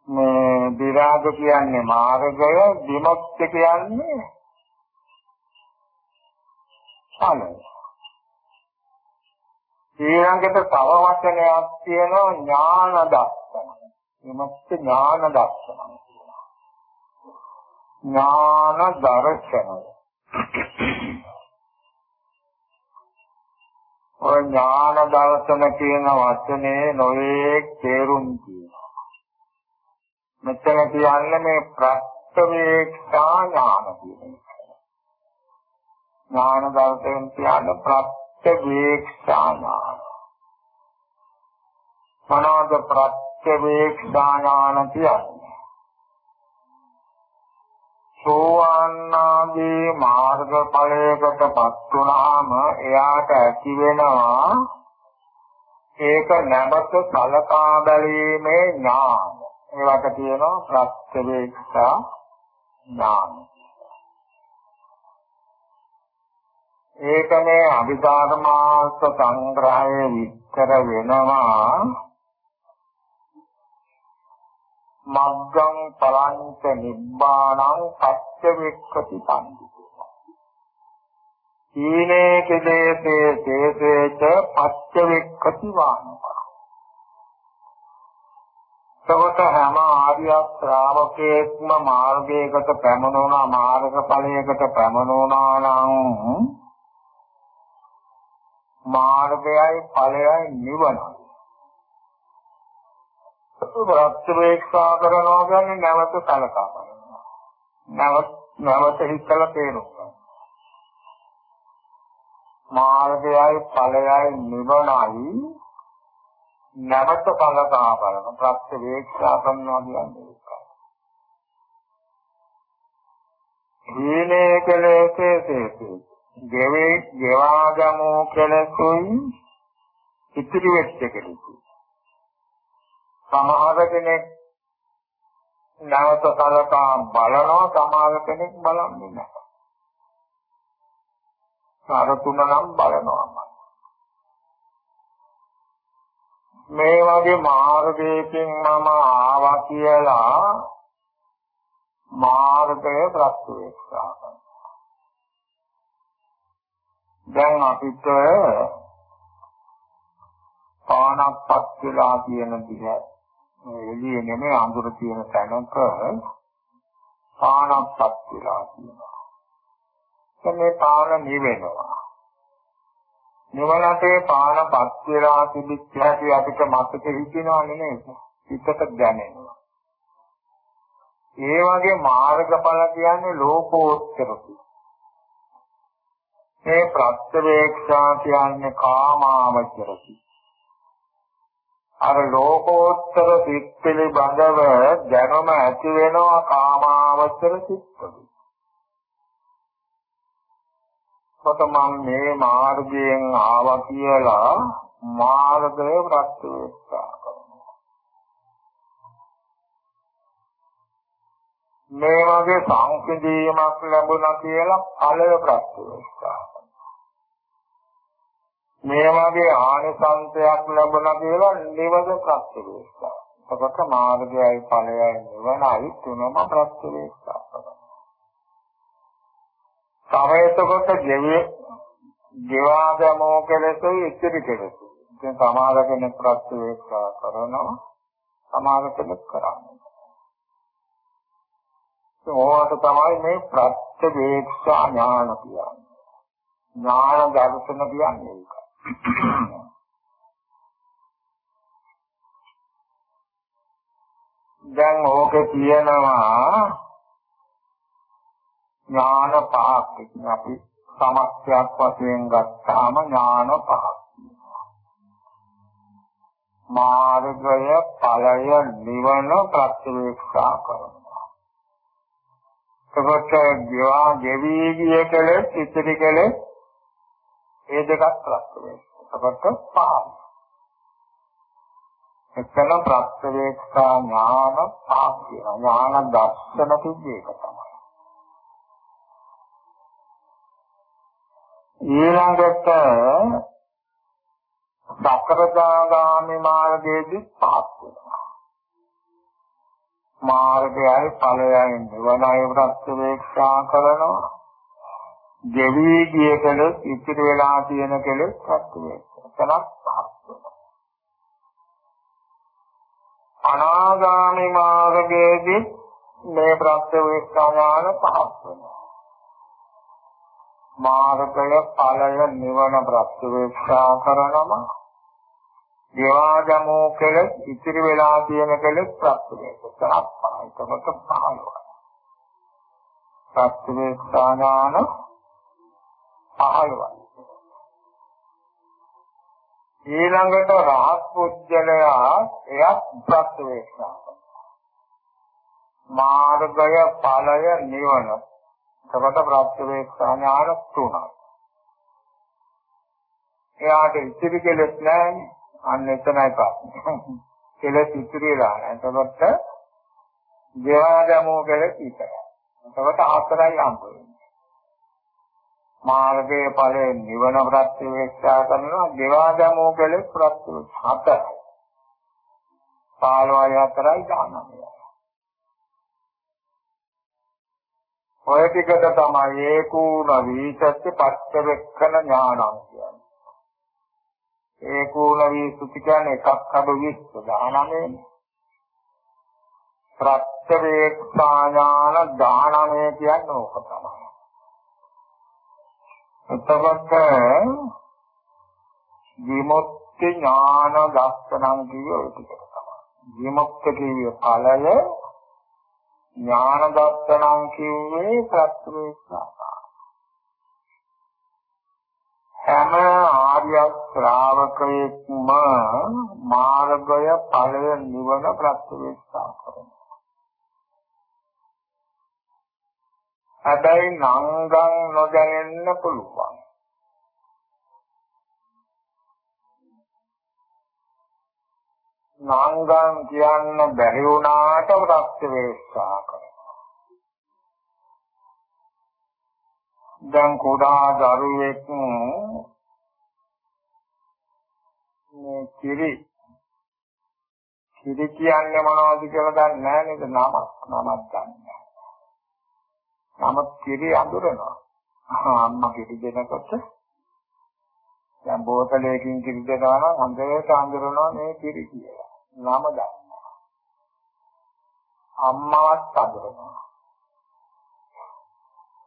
මේ විරාග කියන්නේ මාර්ගය, විමුක්ති කියන්නේ ඵලය. ඊළඟට තව වචනයක් තියෙනවා ඥාන දර්ශන. විමුක්ති ඥාන දර්ශන. ඥාන දර්ශනය. ඔය ඥාන දර්ශන කියන වචනේ නොයේ තේරුම් තියෙනවා. මෙතන කියන්නේ මේ ප්‍රත්‍යවේක්ෂා ඥාන කියන එක. ඥාන දර්ශන කියන්නේ ප්‍රත්‍ය ප්‍රත්‍යවේක්ෂාඥාන මොනවාද ප්‍රත්‍යවේක්ෂාඥාන කියන්නේ? සෝවාන්නාදී මාර්ගඵලයකටපත් වුණාම එයාට ඇති වෙනවා ඒක නැවත සලකා බැලීමේ ඥාන. ඒවට කියනවා ප්‍රත්‍යවේක්ෂා ඥාන. ඒක මේ අභිධර්මාර්ථ සංග්‍රහයේ විස්තර වෙනවා. මග්ගං පලංච නිබ්බාණං පච්ච වික්ඛති පන්දිතෝ ඊනේ කෙදේසේ තේසේච පච්ච වික්ඛති වානපා. සවත හැම ආර්ය ශ්‍රාවකේක්ම මාර්ගයකට පැමුණුණා මාර්ගඵලයකට පැමුණුණා නම් මාර්ගයයි ඵලයයි නිවනයි. ප්‍රත්‍යවේක්ෂා කරනවා කියන්නේ නැවත සලකා බලනවා. නැවත නැවත හිතලා තේරුම් මාර්ගයයි ඵලයයි නිවනයි නැවත සලකා බලන ප්‍රත්‍යවේක්ෂා කරනවා කියන්නේ ඒකයි. දීනේ කෙලෙසේ ගෙවේ ගෙවාගමු කෙලකුයි ඉතිරි වෙච්ච කෙලකුයි සමහර කෙනෙක් නැවත කලකා බලනවා සමහර කෙනෙක් බලන්නේ නැහැ. සාර තුන නම් බලනවා. මේ වගේ මාර්ගයකින් මම ආවා කියලා මාර්ගය ප්‍රත්‍යක්ෂා කරනවා. දැන් අපිට පානක්පත් වෙලා කියන දිහ එළියේ නෙමෙයි අඳුර තියෙන තැනක පානක්පත් වෙලා කියනවා. මේ පාන නිවෙනවා. නිවනට පානපත් වෙලා තිබිච්ච හැටි අපිට මතක හිටිනව නෙමෙයි. හිතට දැනෙනවා. ඒ වගේ මාර්ගඵල කියන්නේ ලෝකෝත්තර කිය. මේ ප්‍රත්‍යවේක්ෂා කියන්නේ කාමාවචරති. අර ලෝකෝත්තර සිත් පිළිබඳව දැනුම ඇති වෙනවා කාමාවචර සිත්වල. කොතමන් මේ මාර්ගයෙන් ආවා කියලා මාර්ගය ප්‍රත්‍යවේක්ෂා කරනවා. මේ වගේ සංසිඳීමක් ලැබුණා කියලා ඵලය ප්‍රත්‍යවේක්ෂා මේ වගේ ආනිසංසයක් ලැබුණා කියලා නිවද ප්‍රත්‍යවේක්ෂා. එතකොට මාර්ගයයි ඵලයයි නිවනයි තුනම ප්‍රත්‍යවේක්ෂා කරනවා. සමයතකොට ගෙවේ ගෙවා දමෝ කෙලෙසයි ඉතිරි කෙලෙසයි. ඉතින් සමාද කෙනෙක් ප්‍රත්‍යවේක්ෂා කරනවා සමාද කෙනෙක් කරන්නේ. ඕවට තමයි මේ ප්‍රත්‍යවේක්ෂා ඥාන කියන්නේ. ඥාන දර්ශන කියන්නේ ඒක. දැන් ඕකේ තියෙනවා ඥාන පහක් අපි සමස්තයක් වශයෙන් ගත්තාම ඥාන පහක් මාර්ගය ඵලය නිවන ප්‍රතිවේක්ෂා කරනවා. එතකොට ගියා ගෙවි ගිය කලේ ඉතිරි කලේ ඒ දෙකක් ප්‍රතිවේක්ෂා. එතකොට පහක්. එතන ප්‍රත්‍යවේක්ෂා ඥාන පාක්‍ය ඥාන දර්ශන කිව්වේ ඒක ඊළඟට සතරදාගාමි මාර්ගයේදී පාත් වෙනවා. මාර්ගයයි ඵලයයි නිවනයි ප්‍රත්‍යවේක්ෂා කරනවා. දෙවි ගිය කල ඉතිරි වෙලා තියෙන කල ප්‍රත්‍යවේක්ෂා. එතනක් පාත් වෙනවා. අනාගාමි මාර්ගයේදී මේ ප්‍රත්‍යවේක්ෂාඥාන පහක් වෙනවා. මාර්ගය ඵලය නිවන ප්‍රත්‍යවේක්ෂා කරනම දේවාගමෝ කෙල ඉතිරි වෙලා තියෙන කෙල ප්‍රත්‍යවේක්ෂා කරනවා. ඒකකට පහළවයි. ප්‍රත්‍යවේක්ෂාඥාන පහළවයි. ඊළඟට රහත් පුජ්‍යලයා එයත් ප්‍රත්‍යවේක්ෂා මාර්ගය ඵලය නිවන එතකොට ප්‍රත්‍යවේක්ෂා ඥාන තුනයි එයාට ඉතිරි කෙලෙස් නැහැ. අන්න එතනයි ප්‍රශ්නේ. කෙලෙස් ඉතිරිලා නැහැ. එතකොට දේවාදමෝ කෙලෙස් ඉතරයි එතකොට හතරයි හම්බ වෙන්නේ. මාර්ගයේ ඵලයේ නිවන ප්‍රත්‍යවේක්ෂා කරනවා. දේවාදමෝ කෙලෙස් ප්‍රත්‍යවේක්ෂා හතරයි. 15 හතරයි 19යි. ඔය ටිකට තමයි ඒකූණ වීචස්ස පච්චවෙක්කන ඥානං කියන්නේ. ඒකූණ වීසුති කියන්නේ එකක් අඩු 20 19 ප්‍රත්‍යවේක්ෂා ඥාන 19 කියන්නේ ඕක තමයි. එතකොට විමුක්ති ඥාන දස්සනං කියෝ ඒක තමයි. විමුක්ති කියවේ ඵලය ඥාන දස්සනං කියවේ ප්‍රත්‍යක්ෂා. හැම ආර්ය ශ්‍රාවකයෙක්ම මාර්ගය ඵලය නිවන ප්‍රත්‍යක්ෂා කරනවා. හැබැයි නංගන් නොදැනෙන්න පුළුවන්. නංගන් කියන්න බැරි වුණාට ප්‍රත්‍යවේක්ෂා කරනවා. දැන් කුඩා දරුවෙක් මේ කිරි කිරි කියන්නේ මොනවද කියලා දන්නේ නැහැ නේද නමක් නමක් දන්නේ නමුත් කිරි අඳුරනවා. අම්මා කිරි දෙනකොට දැන් බෝතලයකින් කිරි දෙනවා නම් හොඳට අඳුරනවා මේ කිරි කියලා. නම දන්නවා. අම්මාවත් අඳුරනවා.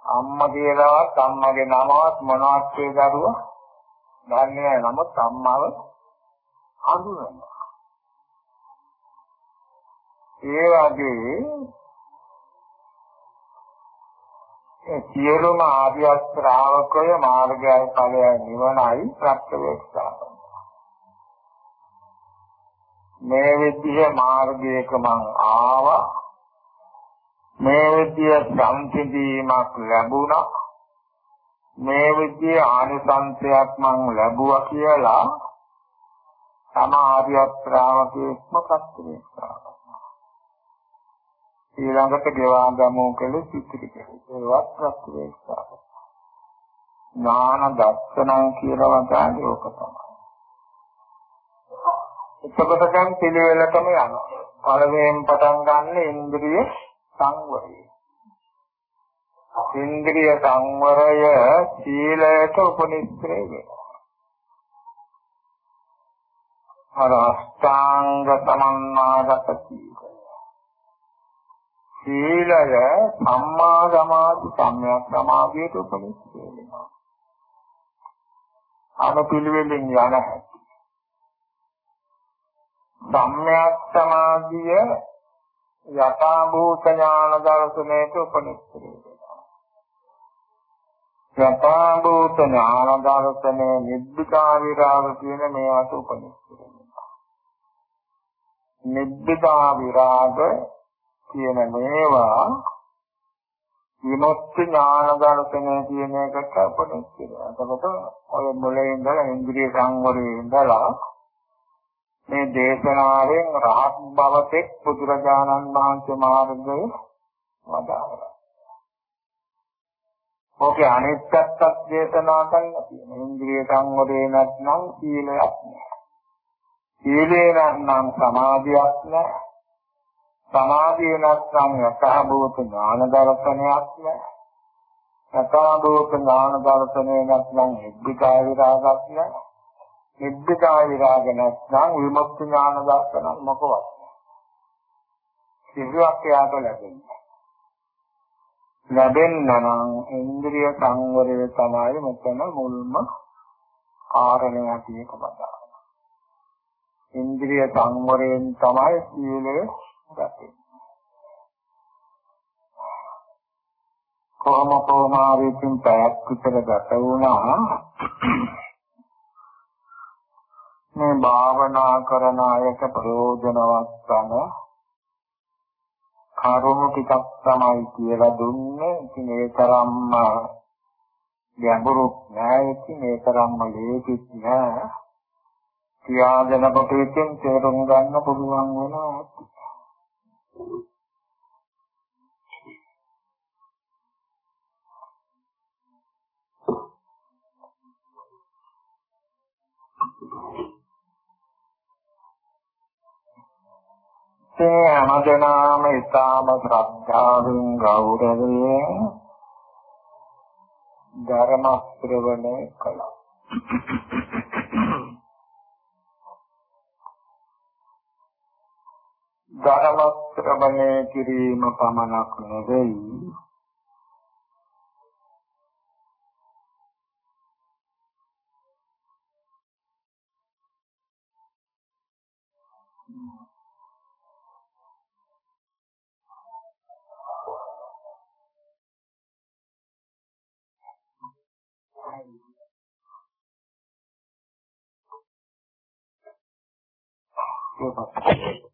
අම්මා කියලාවත් අම්මගේ නමවත් මොනවත් ඒ දරුවා දන්නේ නැහැ. නමුත් අම්මාව අඳුරනවා. ඒ වගේ සියලුම ආර්ය ශ්‍රාවකය මාර්ගයයි ඵලයයි නිවනයි ප්‍රත්‍යවේක්ෂා කරනවා. මේ විදිය මාර්ගයක මං ආවා. මේ විදිය සම්පිදීමක් ලැබුණා. මේ විදිය ආනිසංසයක් මං ලැබුවා කියලා තම ආර්ය ශ්‍රාවකයෙක්ම ප්‍රත්‍යවේක්ෂා ඊළඟට ගෙවා ගමු කළ සිතිරි ඒවත් ප්‍රතිවේක්ෂා ඥාන දර්ශනං කියලා වදාළේ ඕක තමයි. එතකොට දැන් පිළිවෙලටම යනවා. පළවෙනියෙන් පටන් ගන්න ඉන්ද්‍රිය සංවරය. ඉන්ද්‍රිය සංවරය සීලයට උපනිශ්‍රේ වෙනවා. අර අෂ්ටාංග සමන්නාගත සීල සීලය සම්මා සමාධි සම්‍යක් සමාධියට උපනිෂ් වෙනවා. අනුපිළිවෙලින් යන හැටි. සම්‍යක් සමාධිය යථා භූත ඥාන දර්ශනයට උපනිෂ් වෙනවා. යථා භූත ඥාන දර්ශනේ නිබ්බිකා විරාග කියන මේවට උපනිෂ් වෙනවා. නිබ්බිකා විරාග කියන මේවා විමුක්ති ඥාන දර්ශනය කියන එකට අපිට කියනවා. එතකොට ඔය මුලින් ඉඳලා ඉන්ද්‍රිය සංවරයේ ඉඳලා මේ දේශනාවෙන් රහත් භවතෙක් බුදුරජාණන් වහන්සේ මාර්ගය වදාළා. ඕකේ අනිත් පැත්තක් දේශනා කරලා තියෙනවා. ඉන්ද්‍රිය සංවරේ නැත්නම් සීලයක් නැහැ. සීලේ නැත්නම් සමාධියක් නැහැ. සමාධිය නැත්නම් යථාභූත ඥාන දර්ශනයක් නෑ. යථාභූත ඥාන දර්ශනය නැත්නම් නිබ්බිකා විරාගයක් නෑ. නිබ්බිකා විරාග නැත්නම් විමුක්ති ඥාන දර්ශන මොකවත් නෑ. සිදුවක් යාට ලැබෙන්නේ. ලැබෙන්න නම් ඉන්ද්‍රිය සංවරය තමයි මෙතන මුල්ම කාරණය ඇටියක බදාගන්න. ඉන්ද්‍රිය සංවරයෙන් තමයි සීලය ගතේ. කොහොම කොහොමාරින් පැයක් විතර ගත වුණා මේ භාවනා කරන අයට ප්‍රයෝජනවත් වන කරුණු ටිකක් තමයි කියලා දුන්නේ. ඉතින් ඒ තරම්ම ගැඹුරුත් නෑ. ඉතින් ඒ තරම්ම ලේසිත් නෑ. කියාගෙන කොට ඉතින් තේරුම් ගන්න පුළුවන් වෙනවා. ඒ හැමදෙනාම ඊටාම ශ්‍රද්ධාවෙන් ගෞරවයෙන් ධර්ම ශ්‍රවණය කළා. ධර්ම ශ්‍රවණය කිරීම පමණක් නෙවෙයි よかった。